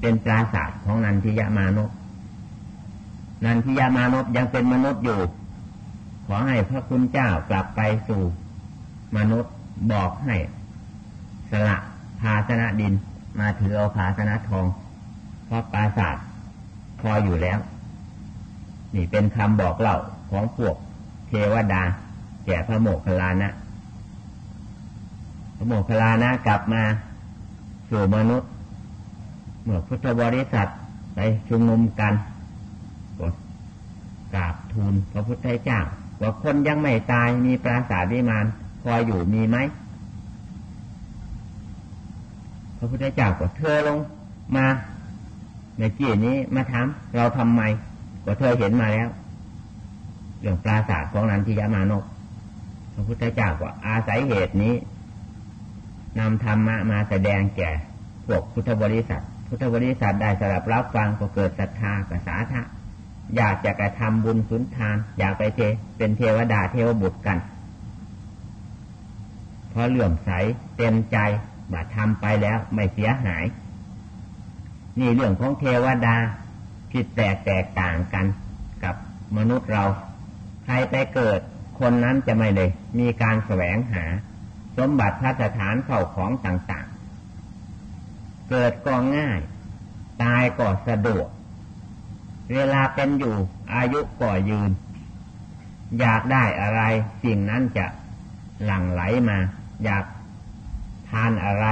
เป็นปราศาสตร์ของนันทิยามานพนันทิยามานพยังเป็นมนุษย์อยู่ ขอให้พระคุณเจ้ากลับไปสู่มนุษย์บอกให้สละภาชนะดินมาถือเอาภาชนะทอง เพราะปราศาสตร์พออยู่แล้ว นี่เป็นคำบอกเล่าของพวกเทวดาแก่พระโมคคัลลานะ พระโมคคัลลานะกลับมาสู่มนุษย์ มื่อพุทธบริษัทไปชุมนุมกันก็กราบทูลพระพุทธเจ้าว่าคนยังไม่ตายมีปราสาทวิมานพออยู่มีไหมพระพุทธเจ้าก็เธอลงมาในที่นี้มาถามเราทำไมก็เธอเห็นมาแล้วเรื่องปราสาทของนันทิยามานกพระพุทธเจ้าก็อาศัยเหตุนี้นำธรรมะมาแสดงแก่พวกพุทธบริษัท พุทธบริษัทได้สลับรับฟังก็เกิดศรัทธากับสาธะอยากจะกระทำบุญสุนทาน อยากไปเทเป็นเทวดาเทวบุตรกันเพราะเหลื่อมใสเต็มใจว่าทำไปแล้วไม่เสียหาย นี่เรื่องของเทวดาผิดแตกแตกต่างกันกับมนุษย์เรา ใครไปเกิด คนนั้นจะไม่เลย มีการแสวงหา สมบัติพัฒฐานเข้าของต่าง เกิดก็ง่าย ตายก็สะดวก เวลาเป็นอยู่ อายุก็ยืน อยากได้อะไรสิ่งนั้นจะหลั่งไหลมา อยากทานอะไร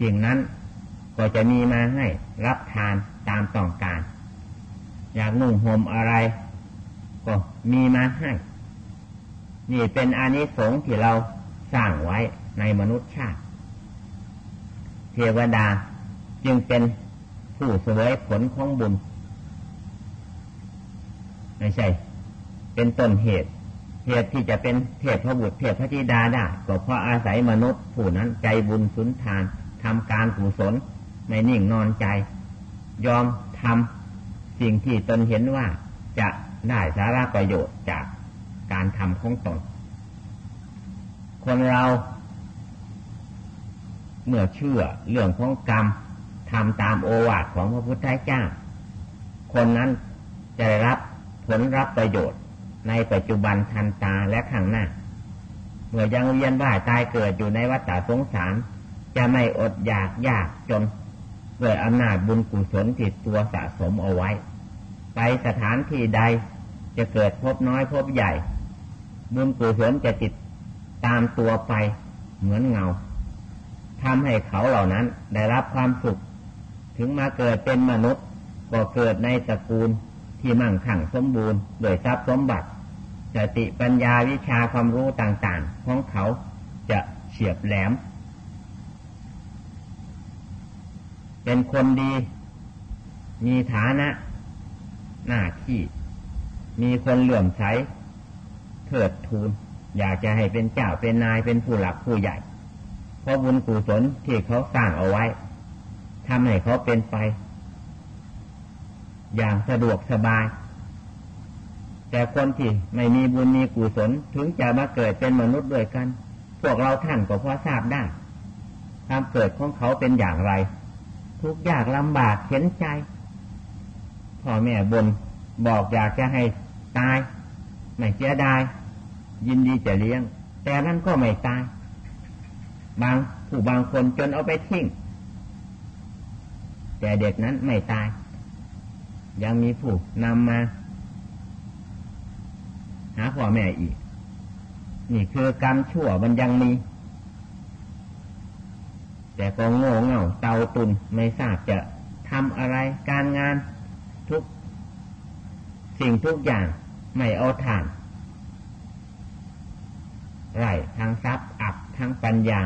สิ่งนั้นก็จะมีมาให้ รับทานตามต้องการ อยากนุ่งห่มอะไรก็มีมาให้ นี่เป็นอานิสงส์ที่เราสร้างไว้ในมนุษย์ชาติ เทวดาจึงเป็นผู้เสวยผลของบุญ ไม่ใช่ เป็นต้นเหตุ เหตุที่จะเป็นเทพพระบุตรเทพพระธิดาได้ก็เพราะอาศัยมนุษย์ผู้นั้นใจบุญสุนทานทำการกุศลไม่นิ่งนอนใจ ยอมทำสิ่งที่ตนเห็นว่าจะได้สาระประโยชน์จากการทำของตน คนเรา เมื่อเชื่อเรื่องของกรรมทำตามโอวาทของพระพุทธเจ้า คนนั้นจะได้รับผลรับประโยชน์ในปัจจุบันทันตาและข้างหน้า เมื่อยังเวียนว่ายตายเกิดอยู่ในวัฏสงสาร จะไม่อดอยากยากจนด้วยอำนาจบุญกุศลติดตัวสะสมเอาไว้ ไปสถานที่ใดจะเกิดพบน้อยพบใหญ่ บุญกุศลจะติดตามตัวไปเหมือนเงา ทำให้เขาเหล่านั้น ได้รับความสุข ถึงมาเกิดเป็นมนุษย์ ก็เกิดในตระกูลที่มั่งคั่งสมบูรณ์โดยทรัพย์สมบัติสติปัญญาวิชาความรู้ต่างๆ ของเขาจะเฉียบแหลม เป็นคนดี มีฐานะ หน้าที่ มีคนเหลื่อมใสเถิดทูน อยากจะให้เป็นเจ้าเป็นนายเป็นผู้หลักผู้ใหญ่ เพราะบุญกุศลที่เขาสร้างเอาไว้ทำให้เขาเป็นไป อย่างสะดวกสบาย แต่คนที่ไม่มีบุญมีกุศลถึงจะมาเกิดเป็นมนุษย์ด้วยกัน พวกเราท่านก็พอทราบได้ความเกิดของเขาเป็นอย่างไร ทุกยากลำบากเข็นใจพ่อแม่บนบอกอยากจะให้ตาย ไม่เสียดายยินดีจะเลี้ยง แต่นั่นก็ไม่ตาย บางผู้บางคนจนเอาไปทิ้ง แต่เด็กนั้นไม่ตาย ยังมีผู้นำมา หาพ่อแม่อีก นี่คือกรรมชั่วมันยังมี แต่ก็โง่เง่าเตาตุนไม่ทราบจะทำอะไรการงานทุก สิ่งทุกอย่างไม่เอาทานไรทางทรัพย์อับทางปัญญา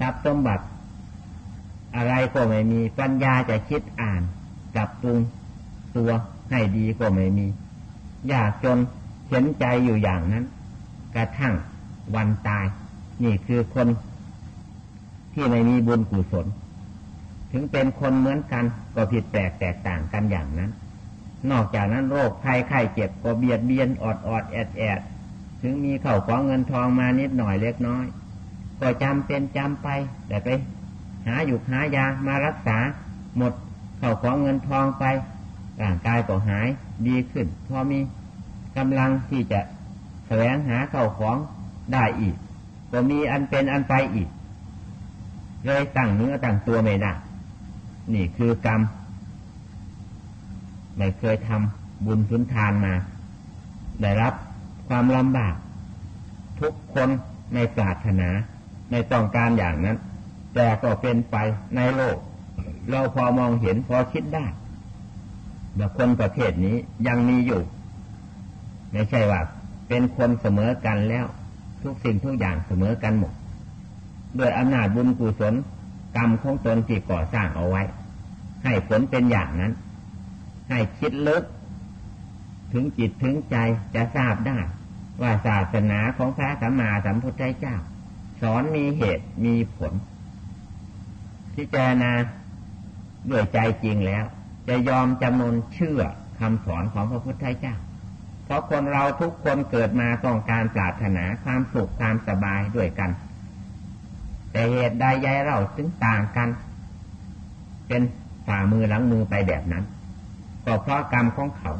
ทรัพย์สมบัติ อะไรก็ไม่มี ปัญญาจะคิดอ่านปรับปรุงตัวให้ดีก็ไม่มี ยากจนเข็นใจอยู่อย่างนั้น กระทั่งวันตาย นี่คือคนที่ไม่มีบุญกุศล ถึงเป็นคนเหมือนกันก็ผิดแปลกแตกต่างกันอย่างนั้น นอกจากนั้นโรคภัยไข้เจ็บก็เบียดเบียนออดออดแอดแอดถึงมีเข่าของเงินทองมานิดหน่อยเล็กน้อย ก็จำเป็นจำไปแต่ไป หาอยู่หายามารักษาหมดเข้าของเงินทองไปร่างกายก็หายดีขึ้น พอมีกำลังที่จะแสวงหาเข้าของได้อีก ก็มีอันเป็นอันไปอีก เลยตั้งเนื้อตั้งตัวไม่ได้นี่คือกรรม ไม่เคยทำบุญสุนทานมา ได้รับความลำบาก ทุกคนในปรารถนา ในต้องการอย่างนั้น แต่ก็เป็นไปในโลก เราพอมองเห็นพอคิดได้แต่คนประเภทนี้ยังมีอยู่ไม่ใช่ว่า เป็นคนเสมอกันแล้ว ทุกสิ่งทุกอย่างเสมอกันหมดด้วยอำนาจบุญกุศลกรรมของตนที่ก่อสร้างเอาไว้ ให้ผลเป็นอย่างนั้น ให้คิดลึก ถึงจิตถึงใจจะทราบได้ ว่าศาสนาของพระสัมมาสัมพุทธเจ้า สอนมีเหตุมีผล พิจารณาด้วยใจจริงแล้ว จะยอมจำนนเชื่อคำสอนของพระพุทธเจ้า เพราะคนเราทุกคนเกิดมาต้องการปรารถนาความสุขความสบายด้วยกัน แต่เหตุใดยายเราถึงต่างกัน เป็นฝ่ามือหลังมือไปแบบนั้น ก็เพราะกรรมของเขา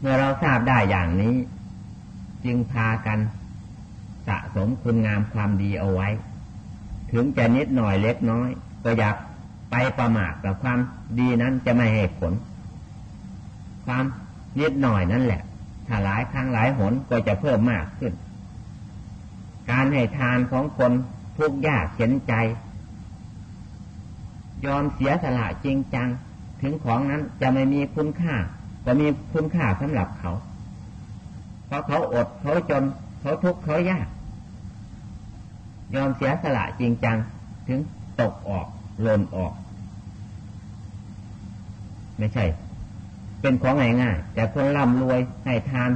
เมื่อเราทราบได้อย่างนี้ จึงพากัน สะสมคุณงามความดีเอาไว้ ถึงจะนิดหน่อยเล็กน้อย ก็อยากไปประมาทกับความดีนั้นจะไม่ให้ผล ความนิดหน่อยนั่นแหละ ถ้าหลายครั้งหลายหนก็จะเพิ่มมากขึ้น การให้ทานของคนทุกยากเข็นใจ ยอมเสียสละจริงจัง ถึงของนั้นจะไม่มีคุณค่าก็มีคุณค่าสำหรับเขา เพราะเขาอดเขาจน เขาทุกข์เขายาก ยอมเสียสละจริงจัง ถึงตกออกหล่นออก ไม่ใช่ เป็นของง่ายๆแต่คนร่ำรวยให้ทาน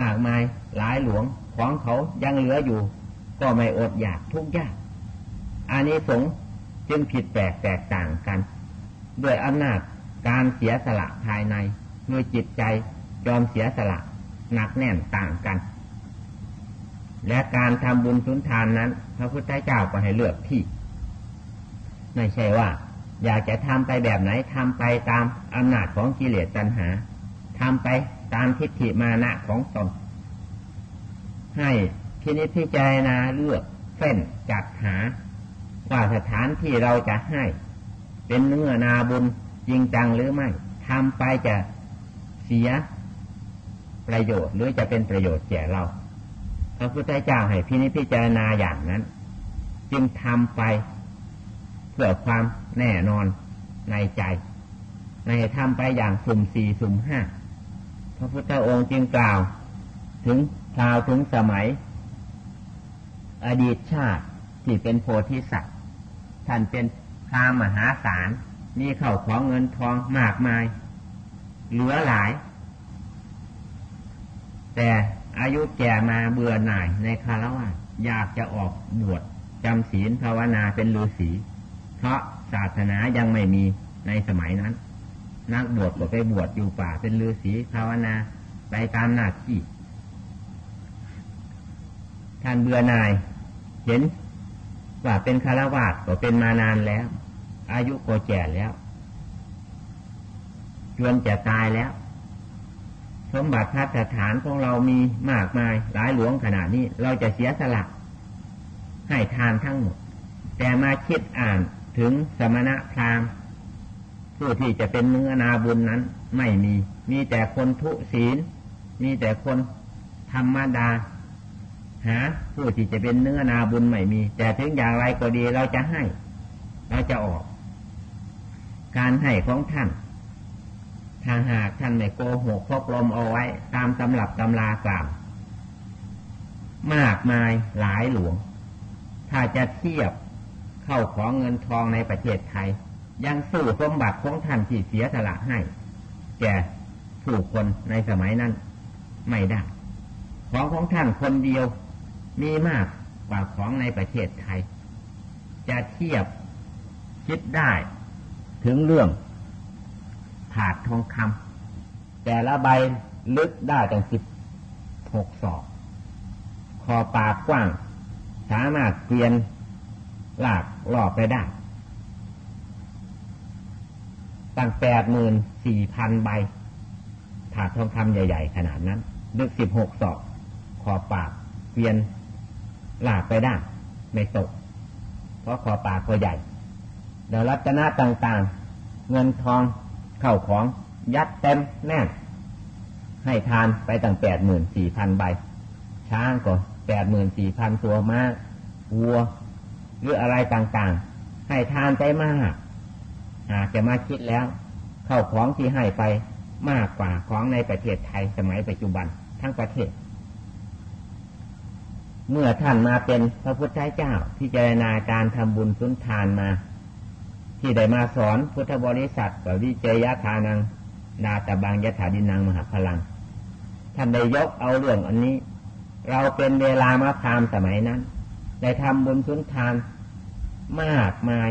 มากมายหลายหลวงของเขายังเหลืออยู่ ก็ไม่อดอยากทุกยากอานิสงส์จึงผิดแปลกแตกต่างกัน ด้วยอำนาจการเสียสละภายในด้วยจิตใจยอมเสียสละหนักแน่นต่างกัน และการทำบุญสุนทานนั้น พระพุทธเจ้าก็ให้เลือกที่ ไม่ใช่ว่า อยากจะทำไปแบบไหนทำไปตามอำนาจของกิเลสตัณหาทำไปตามทิฏฐิมานะของตนให้ทีนี้พิจารณาเลือกเส้นจัดหา ว่าสถานที่เราจะให้ เป็นเนื้อนาบุญจริงจังหรือไม่ทำไปจะเสียประโยชน์หรือจะเป็นประโยชน์แก่เรา พระพุทธเจ้าให้พินิจพิจารณาอย่างนั้น จึงทำไปเพื่อความแน่นอนในใจ ในทำไปอย่างสุ่มสี่สุ่มห้าพระพุทธองค์จึงกล่าว ถึงคราวถึงสมัย อดีตชาติที่เป็นโพธิสัตว์ท่านเป็นพรามหาศาลมีเข่าของเงินทองมากมาย เหลือหลาย แต่ อายุแก่มาเบื่อหน่ายในคารวะอยากจะออกบวชจำศีลภาวนาเป็นฤาษีเพราะศาสนายังไม่มีในสมัยนั้น นักบวชก็ไปบวชอยู่ป่าเป็นฤาษีภาวนาไปตามหน้าที่ท่านเบื่อหน่าย เห็นว่าเป็นคารวาสก็เป็นมานานแล้ว อายุก็แก่แล้วจวนจะตายแล้ว สมบัติพัฒฐานของเรามีมากมาย หลายหลวงขนาดนี้ เราจะเสียสละให้ทานทั้งหมด แต่มาคิดอ่านถึงสมณะพราหมณ์ผู้ที่จะเป็นเนื้อนาบุญนั้น ไม่มี มีแต่คนทุศีล มีแต่คนธรรมดา หา ผู้ที่จะเป็นเนื้อนาบุญไม่มี แต่ถึงอย่างไรก็ดีเราจะให้ เราจะออก การให้ของท่าน ทาหากท่านไม่โกหกพกลมเอาไว้ ตามตำรับตำรากล่าวมากมายหลายหลวง ถ้าจะเทียบเข้าของเงินทองในประเทศไทย ยังสู้สมบัติของท่านที่เสียสละให้ แก่ผู้คนในสมัยนั้น ไม่ได้ ของของท่านคนเดียวมีมากกว่าของในประเทศไทย จะเทียบคิดได้ ถึงเรื่อง ผาดทองคำแต่ละใบลึกได้ตั้งสิบหกศอก คอปากกว้าง สามารถเปลี่ยนหลากหล่อไปได้ ตั้งแปดหมื่นสี่พันใบ ถาดทองคำใหญ่ ๆ ขนาดนั้น ลึกสิบหกศอกขอปากเกวียนหลากไปได้ ไม่ตก เพราะขอปากก็ใหญ่เดี๋ยวรัตนาต่างๆ เงินทอง เข้าของยัดเต็มแน่นให้ทานไปตั้งแปดหมื่นสี่พันใบ ช้างก็แปดหมื่นสี่พันตัวม้าวัว หรืออะไรต่างๆ ให้ทานไปมากหากจะมาคิดแล้ว เข้าของที่ให้ไปมากกว่าของในประเทศไทยสมัยปัจจุบันทั้งประเทศ เมื่อท่านมาเป็นพระพุทธเจ้าที่เจรนาการทำบุญสุนทานมา ที่ได้มาสอนพุทธบริษัทกับวิเจยทานังดาตบางยถาดินังมหาพลัง ท่านได้ยกเอาเรื่องอันนี้ เราเป็นเวลามาพามสมัยนั้น ได้ทำบุญสุนทานมากมาย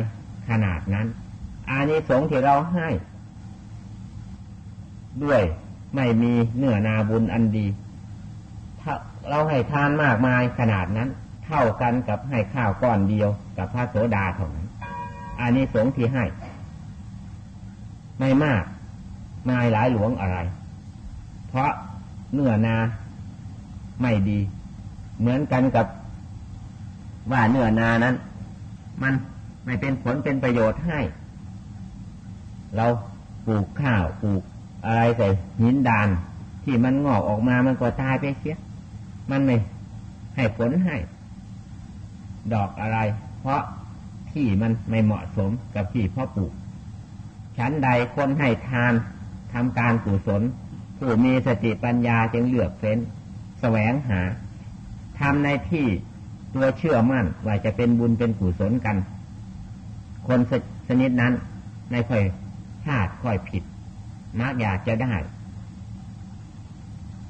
ขนาดนั้นอานิสงส์ที่เราให้ ด้วยไม่มีเนื้อนาบุญอันดีถ้าเราให้ทานมากมายขนาดนั้น เท่ากันกับให้ข้าวก้อนเดียวกับพระโสดาเท่านั้น อานิสงส์ที่ให้ ไม่มากไม่หลายหลวงอะไร เพราะเนื้อนาไม่ดี เหมือนกันกับว่าเนื้อนานั้น มันไม่เป็นผลเป็นประโยชน์ให้ เราปลูกข้าวปลูกอะไรใส่หินดาน ที่มันงอกออกมามันก็ตายไปเสียมันไม่ให้ผลให้ ดอกอะไร เพราะ ที่มันไม่เหมาะสมกับที่พ่อปลูกชั้นใดคนให้ทานทำการกุศลผู้มีสติปัญญาจึงเลือกเฟ้น แสวงหาทำในที่ตัวเชื่อมั่นว่าจะเป็นบุญเป็นกุศลกัน คนชนิดนั้นไม่ค่อยพลาดค่อยผิดมักอยากจะได้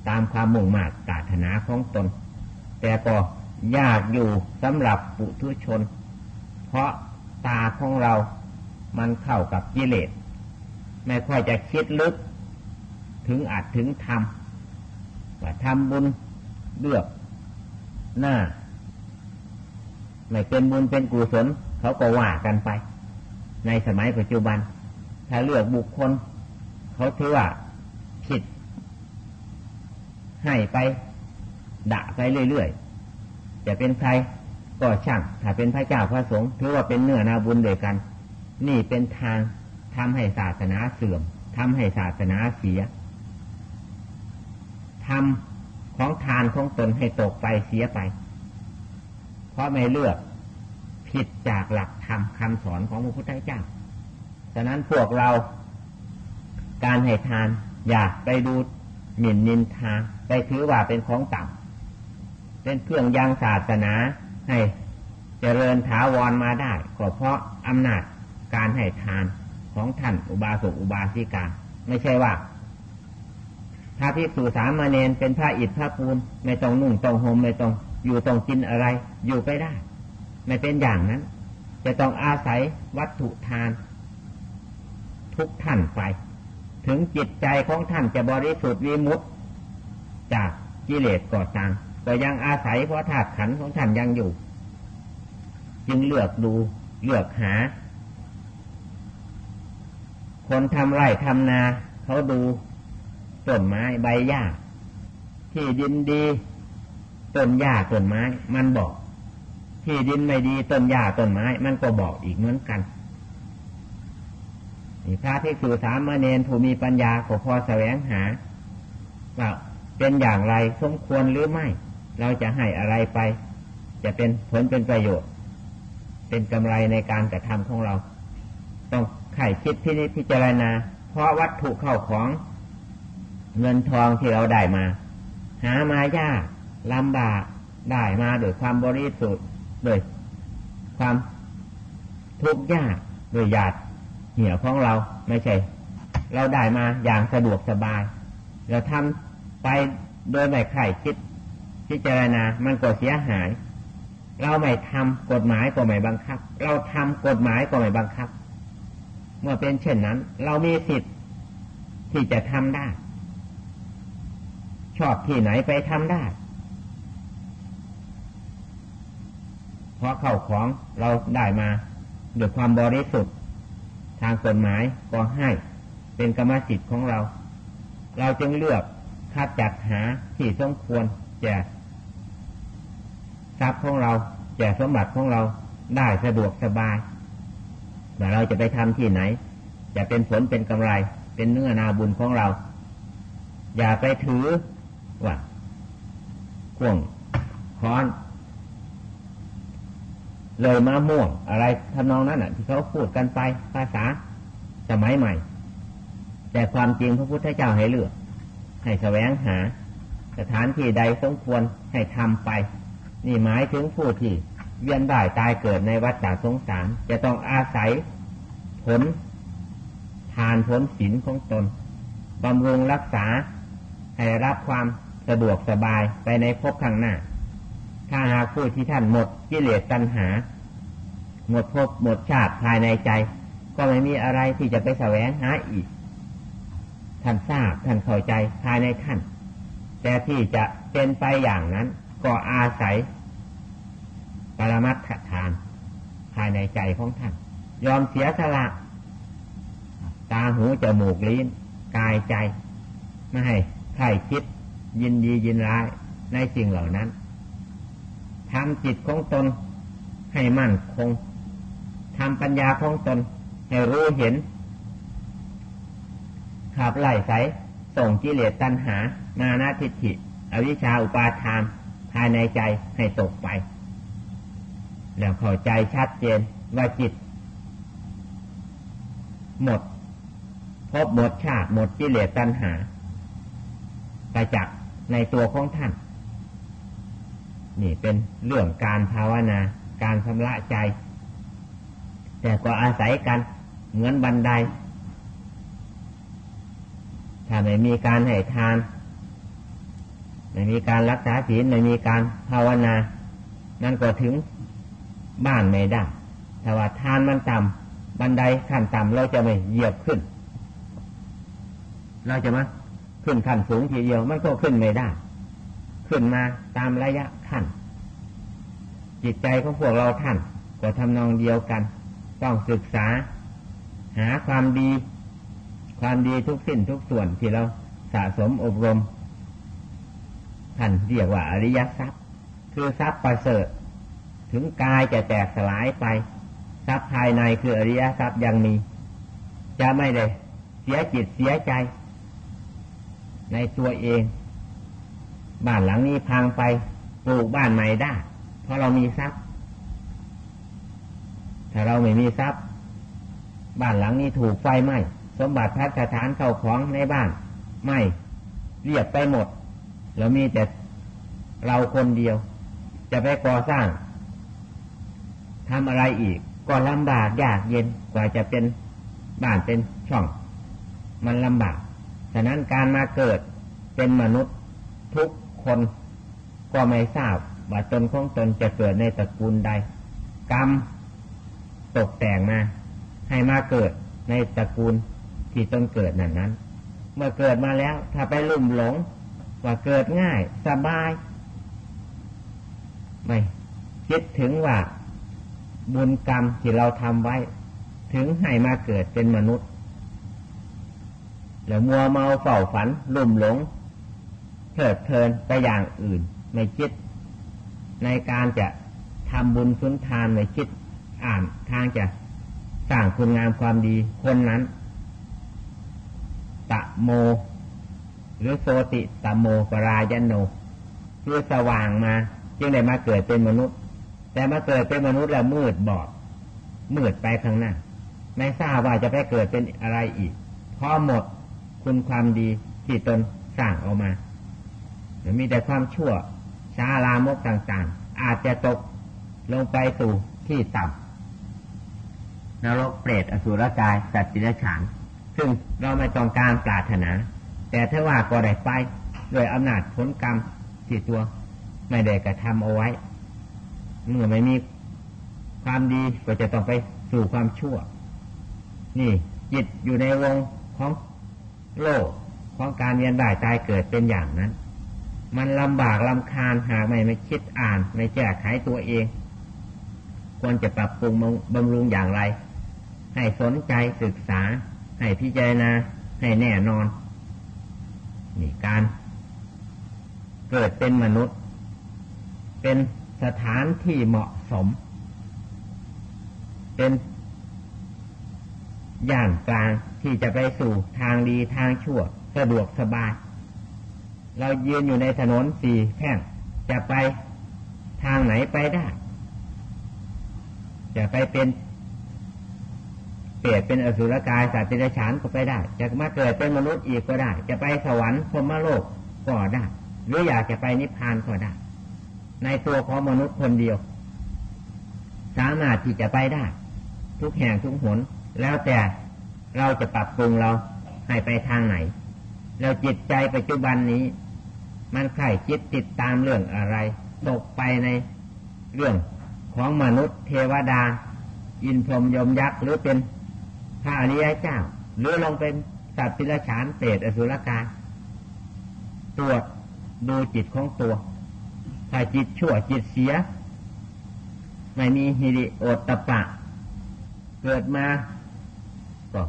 ตามความมุ่งมา่ปรารถนาของตน แต่ก็ยากอยู่สำหรับปุถุชน ราะตาของเรามันเข้ากับกิเลส ไม่ค่อยจะคิดลึกถึงอาจถึงทำว่าทำบุญเลือกหน้า ไม่เป็นบุญเป็นกุศลเขาก็ว่ากันไป ในสมัยปัจจุบัน ถ้าเลือกบุคคล เขาถือว่าผิด ให้ไปด่าไปเรื่อยๆจะเป็นใคร ก็ช่างถ้าเป็นพระเจ้าพระสงฆ์ถือว่าเป็นเนื้อนาบุญเดียวกัน นี่เป็นทางทำให้ศาสนาเสื่อมทำให้ศาสนาเสียทำของทานของตนให้ตกไปเสียไป เพราะไม่เลือกผิดจากหลักธรรมคำสอนของพระพุทธเจ้าฉะนั้นพวกเราการให้ทานอยากไปดูหมิ่นนินทาไปถือว่าเป็นของต่ำเป็นเครื่องยังศาสนา ให้เจริญถาวรมาได้ ก็เพราะอำนาจการให้ทานของท่านอุบาสกอุบาสิกา ไม่ใช่ว่าถ้าพิสูสามเณรเป็นพระอิฐพระปูนไม่ต้องนุ่งต้องห่มไม่ต้องอยู่ต้องกินอะไร อยู่ไปได้ ไม่เป็นอย่างนั้น จะต้องอาศัยวัตถุทาน ทุกท่านไป ถึงจิตใจของท่านจะบริสุทธิ์วิมุตจากกิเลสก่อสร้า งก็ยังอาศัยเพราะธาตุขันของท่านยังอยู่ จึงเลือกดูเลือกหา คนทำไร่ทำนา เขาดูต้นไม้ใบหญ้า ที่ดินดีต้นหญ้าต้นไม้ มันบอก ที่ดินไม่ดีต้นหญ้าต้นไม้ มันก็บอกอีกเหมือนกันพระภิกษุสามเณรผู้มีปัญญาก็พอแสวงหาว่าเป็นอย่างไรสมควรหรือไม่ เราจะให้อะไรไป จะเป็นผลเป็นประโยชน์ เป็นกำไรในการกระทำของเรา ต้องไข่คิดที่นี้พิจารณา เพราะวัตถุเข้าของเงินทองที่เราได้มา หามายากลำบากได้มาโดยความบริสุทธิ์โดยความทุกข์ยากโดยหยาดเหี่ยวของเราไม่ใช่ เราได้มาอย่างสะดวกสบาย เราทำไปโดยไม่ไข่คิด พิจารณา มันก็เสียหาย เราไม่ทำกฎหมายก็ไม่บังคับ เราทำกฎหมายก็ไม่บังคับ เมื่อเป็นเช่นนั้น เรามีสิทธิ์ที่จะทำได้ ชอบที่ไหนไปทำได้เพราะเข้าของเราได้มาด้วยความบริสุทธิ์ ทางกฎหมายก็ให้เป็นกรรมสิทธิ์ของเรา เราจึงเลือกคัดจัดหาที่สมควรแจก ทรัพย์ของเราแจกสมบัติของเราได้สะดวกสบายแต่เราจะไปทำที่ไหน จะเป็นผลเป็นกำไร เป็นเนื้อนาบุญของเรา อย่าไปถือว่าข่วงค้อน เลยมาม่วง อะไรทำนองนั้นอะ ที่เขาพูดกันไปภาษาสมัยใหม่ แต่ความจริงพระพุทธเจ้าให้เลือก ให้แสวงหา สถานที่ใดสมควรให้ทำไป นี่หมายถึงผู้ที่เวียนได้ตายเกิดในวัฏฏะสงสาร จะต้องอาศัยผลทานผลศีลของตนบำรุงรักษาให้รับความสะดวกสบายไปในภพข้างหน้า ถ้าหากผู้ที่ท่านหมดกิเลสตัณหา หมดภพหมดชาติภายในใจ ก็ไม่มีอะไรที่จะไปแสวงหาอีก ท่านทราบท่านเข้าใจภายในท่าน แต่ที่จะเป็นไปอย่างนั้น ก็อาศัยปรมัตถทาน ภายในใจของท่าน ยอมเสียสละ ตาหูจมูกลิ้นกายใจ ไม่ให้ใครคิด ยินดียินร้ายในสิ่งเหล่านั้นทำจิตของตนให้มั่นคงทำปัญญาของตนให้รู้เห็นขับไล่ใสส่งกิเลสตัณหา นานาทิฏฐิ อวิชชาอุปาทาน ภายในใจให้ตกไป แล้วเข้าใจชัดเจนว่าจิต หมดพบหมดชาติหมดกิเลสตัณหาไปจากในตัวของท่าน นี่เป็นเรื่องการภาวนา การชำระใจ แต่ก็อาศัยกันเหมือนบันได ถ้าไม่มีการให้ทาน ไม่มีการรักษาศีลไม่มีการภาวนา นั่นก็ถึงบ้านไม่ได้ถ้าว่าทานมันต่ำบันไดขั้นต่ำเราจะไม่เหยียบขึ้น เราจะมาขึ้นขั้นสูงทีเดียวมันก็ขึ้นไม่ได้ ขึ้นมาตามระยะขั้น จิตใจของพวกเราท่านก็ทำนองเดียวกัน ต้องศึกษา หาความดี ความดีทุกสิ้นทุกส่วนที่เราสะสมอบรม ท่านเรียกว่าอริยทรัพย์ คือทรัพย์ประเสริฐ ถึงกายจะแตกสลายไป ทรัพย์ภายในคืออริยทรัพย์ยังมี จะไม่ได้เสียจิตเสียใจ ในตัวเอง บ้านหลังนี้พังไปปลูกบ้านใหม่ได้ เพราะเรามีทรัพย์ ถ้าเราไม่มีทรัพย์ บ้านหลังนี้ถูกไฟไหม้สมบัติพัฒฐานเข้าของในบ้านไหม้เรียบไปหมด เรามีแต่เราคนเดียว จะไปก่อสร้างทำอะไรอีก ก็ลำบากยากเย็นกว่าจะเป็นบ้านเป็นช่อง มันลำบาก ฉะนั้นการมาเกิดเป็นมนุษย์ทุกคนก็ไม่ทราบว่าตนของตนจะเกิดในตระกูลใด กรรมตกแต่งมาให้มาเกิดในตระกูลที่ตนเกิดนั้นนั้น เมื่อเกิดมาแล้ว ถ้าไปลุ่มหลง ว่าเกิดง่ายสบาย ไม่คิดถึงว่าบุญกรรมที่เราทำไว้ ถึงให้มาเกิดเป็นมนุษย์ แล้วมัวเมาเฝ้าฝันลุ่มหลงเถิดเทินไปอย่างอื่น ไม่คิด ในการจะทำบุญสุนทานไม่คิด อ่านทางจะสร้างคุณงามความดีคนนั้นตะโม หรือโสติตโมปรายโนคือสว่างมา จึงได้มาเกิดเป็นมนุษย์ แต่มาเกิดเป็นมนุษย์แล้วมืดบอดมืดไปข้างหน้า ไม่ทราบว่าจะไปเกิดเป็นอะไรอีกพอหมดคุณความดีที่ตนสร้างออกมามีแต่ความชั่วช้าลามกต่างๆ อาจจะตกลงไปสู่ที่ต่ำนรกเปรตอสุรกายสัตว์จิรฉานซึ่งเราไม่ต้องการปรารถนา แต่ถ้าว่าก็ได้ไปโดยอำนาจผลกรรมที่ตัวไม่ได้กระทำเอาไว้ เมื่อไม่มีความดีก็จะต้องไปสู่ความชั่ว นี่จิตอยู่ในวงของโลกของการเวียนว่ายตายเกิดเป็นอย่างนั้น มันลำบากลำคาญหากไม่ไม่คิดอ่าน ไม่แก้ไขตัวเอง ควรจะปรับปรุงบำรุงอย่างไร ให้สนใจศึกษา ให้พิจารณา ให้แน่นอน นี่การเกิดเป็นมนุษย์ เป็นสถานที่เหมาะสม เป็นอย่านกลางที่จะไปสู่ทางดีทางชั่ว สะดวกสบาย เรายืนอยู่ในถนนสี่แท่งจะไปทางไหนไปได้ จะไปเป็น เปรตเป็นอสุรกายสัตว์เดรัจฉานก็ไปได้จะมาเกิดเป็นมนุษย์อีกก็ได้ จะไปสวรรค์พรมโลกก็ได้ หรืออยากจะไปนิพพานก็ได้ ในตัวของมนุษย์คนเดียว สามารถที่จะไปได้ ทุกแห่งทุกหน แล้วแต่เราจะปรับปรุงเราให้ไปทางไหนแล้วจิตใจปัจจุบันนี้ มันใคร่คิดติดตามเรื่องอะไรตกไปในเรื่องของมนุษย์เทวดา อินพรหมยมยักษ์หรือเป็น พระอริยเจ้า หรือลงเป็นสัตว์ปิรฉานเปรตอสุรกายตรวจดูจิตของตัว ถ้าจิตชั่วจิตเสีย ไม่มีฮิริโอตตะปะ เกิดมาก็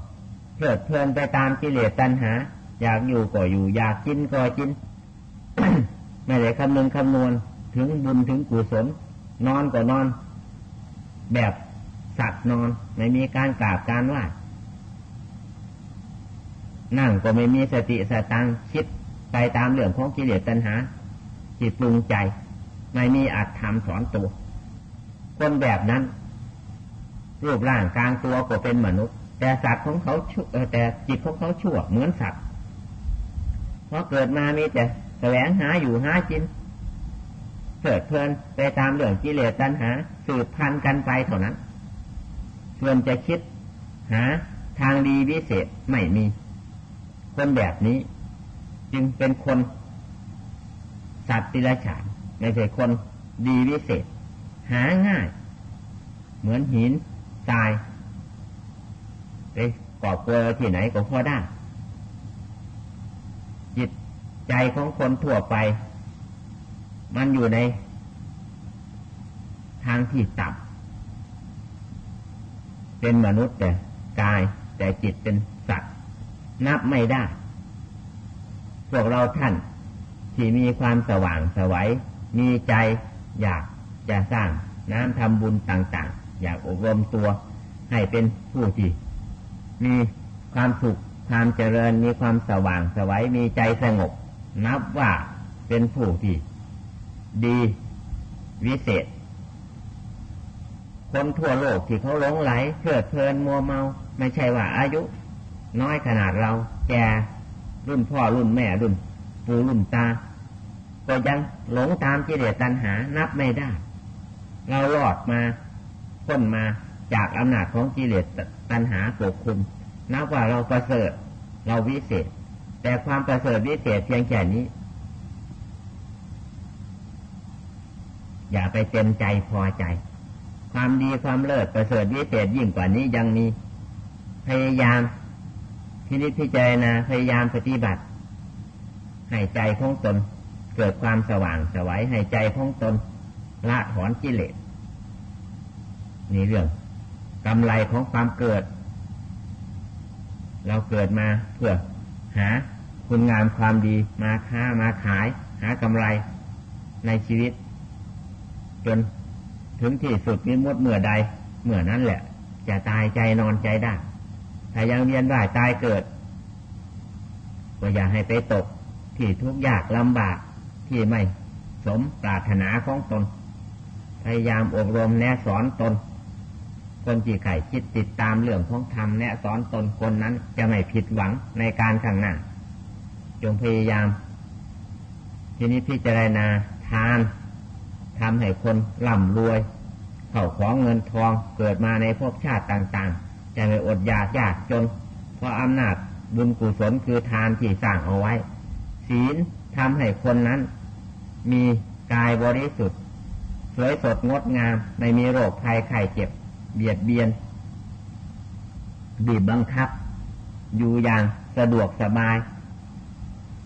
เพลิดเพลินไปตามกิเลสตัณหา อยากอยู่ก็อยู่ อยากกินก็กิน ไม่ได้คำนึงคำนวณถึงบุญถึงกุศลนอนก็นอน แบบสัตว์นอน ไม่มีการกราบการไหว้ นั่งก็ไม่มีสติสตังคิดไปตามเรื่องของกิเลสตัณหา จิตปรุงใจ ไม่มีอัตธรรมสอนตัว คนแบบนั้น รูปร่างกลางตัวก็เป็นมนุษย์ แต่สัตว์ของเขาชั่วแต่จิตของเขาชั่วเหมือนสัตว์เพราะเกิดมามีแต่แสวงหาอยู่หาจินเกิดเพลินไปตามเรื่องกิเลสตัณหา สืบพันธ์กันไปเท่านั้นส่วนจะคิดหาทางดีวิเศษไม่มี คนแบบนี้ จึงเป็นคนสัตว์ติรฉานไม่ใช่คนดีวิเศษ หาง่าย เหมือนหินทรายไปกอบเกลือที่ไหนก็พอได้ จิตใจของคนทั่วไป มันอยู่ใน ทางที่ต่ำเป็นมนุษย์แต่กายแต่จิตเป็น นับไม่ได้ พวกเราท่าน ที่มีความสว่างสวัยมีใจอยากจะสร้างน้ำทำบุญต่างๆ อยากอบรมตัวให้เป็นผู้ที่มีความสุขความเจริญมีความสว่างสวัยมีใจสงบ นับว่าเป็นผู้ที่ดีวิเศษ คนทั่วโลกที่เขาหลงไหลเพลิดเพลินมัวเมา ไม่ใช่ว่าอายุ น้อยขนาดเรา แก่รุ่นพ่อรุ่นแม่รุ่นปู่รุ่นตา ก็ยังหลงตามกิเลสตัณหานับไม่ได้ เราหลอดมาพ้นมาจากอำนาจของกิเลสตัณหาปกคุมนับว่าเราประเสริฐเราวิเศษ แต่ความประเสริฐวิเศษเพียงแค่นี้ อย่าไปเต็มใจพอใจ ความดีความเลิศประเสริฐวิเศษยิ่งกว่านี้ยังมีพยายาม พินิจพิจารณาพยายามปฏิบัติ ให้ใจของตน เกิดความสว่างสวัยให้ใจของตน ละถอนกิเลสนี่เรื่องกำไรของความเกิด เราเกิดมาเพื่อหาคุณงามความดีมาค้ามาขาย หากำไรในชีวิต จนถึงที่สุดมิมุดเมื่อใดเมื่อนั้นแหละ จะตายใจนอนใจได้ ถ้ายังเวียนว่ายตายเกิด ก็อย่าให้ไปตก ที่ทุกข์ยากลำบากที่ไม่สมปรารถนาของตน พยายามอบรมแนะสอนตน คนที่ไข่คิดติดตามเรื่องของธรรมแนะสอนตนคนนั้นจะไม่ผิดหวังในการข้างหน้า จงพยายาม ทีนี้พิจารณาทานทำให้คนร่ำรวย เข้าของเงินทองเกิดมาในภพชาติต่างๆ จะไม่อดอยากยากจน เพราะอำนาจบุญกุศลคือทานที่สร้างเอาไว้ ศีลทำให้คนนั้น มีกายบริสุทธิ์สวยสดงดงาม ไม่มีโรคภัยไข้เจ็บ เบียดเบียน บีบบังคับ อยู่อย่างสะดวกสบาย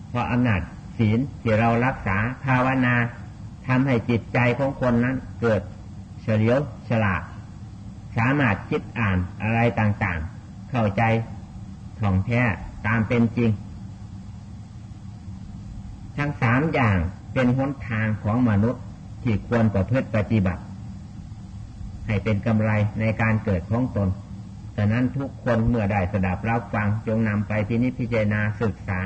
เพราะอำนาจศีลที่เรารักษาภาวนาทำให้จิตใจของคนนั้นเกิดเฉลียวฉลาด สามารถคิดอ่านอะไรต่างๆ เข้าใจท่องแท้ตามเป็นจริง ทั้งสามอย่างเป็นหนทางของมนุษย์ที่ควรประพฤติปฏิบัติ ให้เป็นกำไรในการเกิดของตนแต่นั้นทุกคนเมื่อได้สดับรับฟังจงนำไปพินิจพิจารณาศึกษา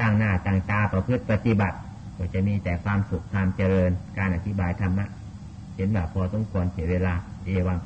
ต่างหน้าต่างตาประพฤติปฏิบัติ ก็จะมีแต่ความสุขความเจริญการอธิบายธรรมะ เห็นแบบพอสมควรเสียเวลาเอวัง